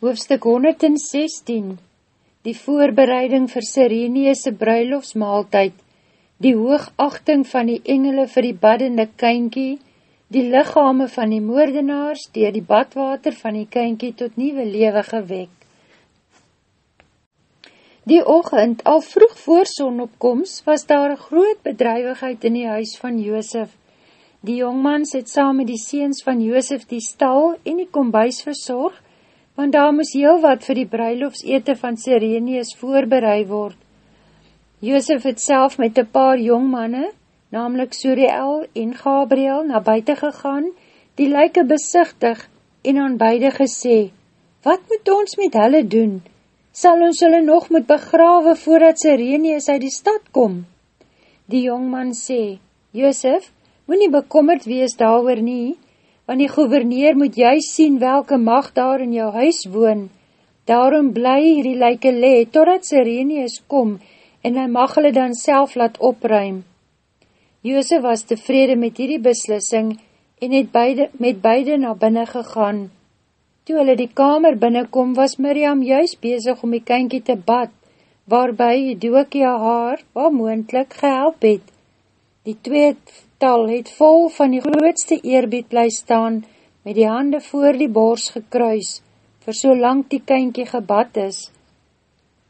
Hoofstuk 116 Die voorbereiding vir Sireneese bruilofsmaaltijd, die hoogachting van die engele vir die baddende kynkie, die lichame van die moordenaars, dier die badwater van die kynkie tot nieuwe lewe gewek. Die ochend, al vroeg voor sonopkomst, was daar groot bedrijwigheid in die huis van Joosef. Die jongmans het saam met die seens van Joosef die stal en die kombuis verzorg, want daar moes heel wat vir die bruilofsete van Sireneus voorbereid word. Joosef het self met een paar jongmanne, namelijk Suriel en Gabriel, na buiten gegaan, die lyke besichtig en aan beide gesê, Wat moet ons met hulle doen? Sal ons hulle nog moet begrawe voordat Sireneus uit die stad kom? Die jongman sê, Joosef, moet nie bekommerd wees daar nie, want die gouverneur moet juist sien welke mag daar in jou huis woon. Daarom bly hierdie lyke le, totdat Sireneus kom, en hy mag hulle dan self laat opruim. Jozef was tevrede met hierdie beslissing, en het beide, met beide na binnen gegaan. Toe hulle die kamer binnenkom, was Miriam juist bezig om die kynkie te bad, waarby Dokia haar, wat moendlik, gehelp het. Die twee tal het vol van die grootste eerbied bly staan, met die hande voor die bors gekruis, vir so lang die kynkie gebad is.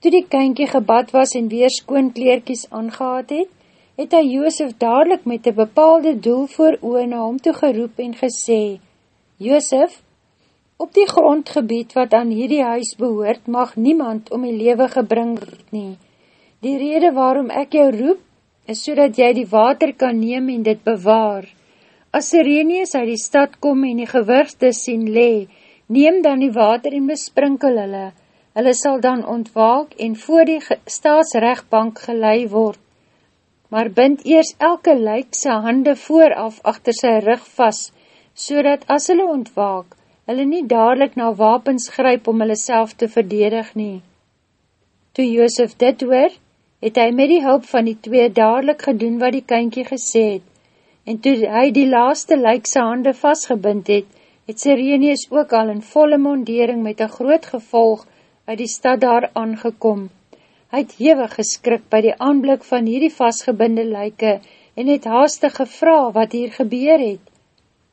Toe die kynkie gebad was en weer skoon kleerkies aangehaad het, het hy Joosef dadelijk met een bepaalde doel voor oor na hom toe geroep en gesê, Joosef, op die grondgebied wat aan hierdie huis behoort, mag niemand om die lewe gebring nie. Die rede waarom ek jou roep, is so dat jy die water kan neem en dit bewaar. As Sireneus uit die stad kom en die gewirste sien le, neem dan die water en besprinkel hulle. Hulle sal dan ontwaak en voor die staatsrechtbank gelei word. Maar bind eers elke lyk sy hande vooraf achter sy rug vast, so dat as hulle ontwaak, hulle nie dadelijk na wapens gryp om hulle self te verdedig nie. Toe Joosef dit hoor, het hy met die hulp van die twee dadelijk gedoen wat die kynkie gesê het, en toe hy die laaste lyk sy hande vastgebind het, het Sireneus ook al in volle mondering met een groot gevolg uit die stad daar aangekom. Hy het hewig geskrik by die aanblik van hierdie vastgebinde lyke en het haastig gevra wat hier gebeur het.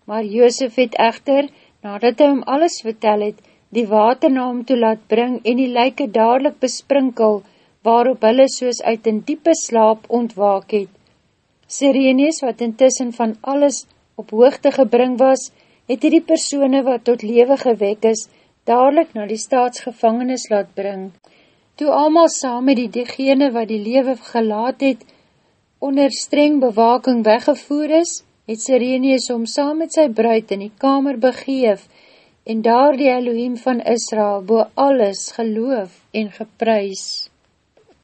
Maar Joosef het echter, nadat hy hom alles vertel het, die water na hom toe laat bring en die lyke dadelijk besprinkel, waarop hulle soos uit in diepe slaap ontwaak het. Sirenes, wat intussen van alles op hoogte gebring was, het die persoene wat tot lewe gewek is, dadelijk na die staatsgevangenis laat bring. Toe almal saam met die diegene wat die lewe gelaat het, onder streng bewaking weggevoer is, het Sirenes om saam met sy bruid in die kamer begeef en daar die Elohim van Israel bo alles geloof en geprys.